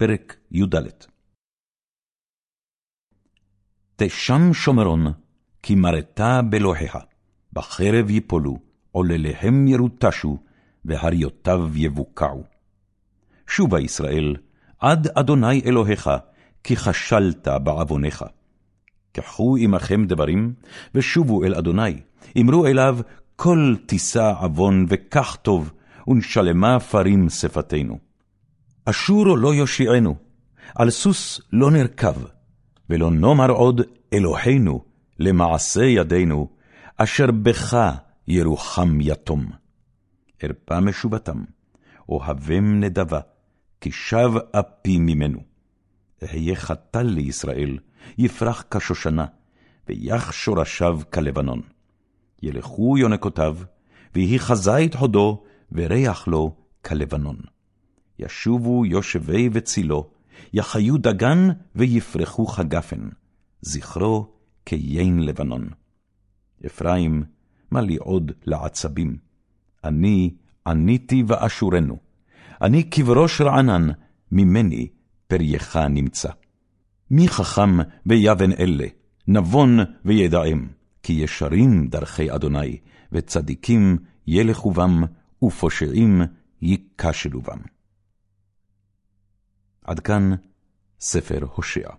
פרק י"ד תשם שומרון, כי מרתה בלוהיה, בחרב יפולו, עולליהם ירוטשו, והריותיו יבוקעו. שובה ישראל, עד אדוני אלוהיך, כי כשלת בעוונך. קחו עמכם דברים, ושובו אל אדוני, אמרו אליו, כל תישא עוון וקח טוב, ונשלמה פרים שפתנו. אשור לא יושיענו, על סוס לא נרכב, ולא נאמר עוד אלוהינו למעשה ידינו, אשר בך ירוחם יתום. ארפה משובתם, אוהבם נדבה, כי שב אפי ממנו. אהיה חתל לישראל, יפרח כשושנה, ויח שורשיו כלבנון. ילכו יונקותיו, ויהי חזית הודו, וריח לו כלבנון. ישובו יושבי וצילו, יחיו דגן ויפרחו כגפן, זכרו כיין לבנון. אפרים, מה לי עוד לעצבים? אני עניתי ואשורנו. אני כבראש רענן, ממני פרייך נמצא. מי חכם ויבן אלה, נבון וידעם, כי ישרים דרכי אדוני, וצדיקים ילכו בם, ופושעים ייכשלו בם. עד כאן ספר הושע.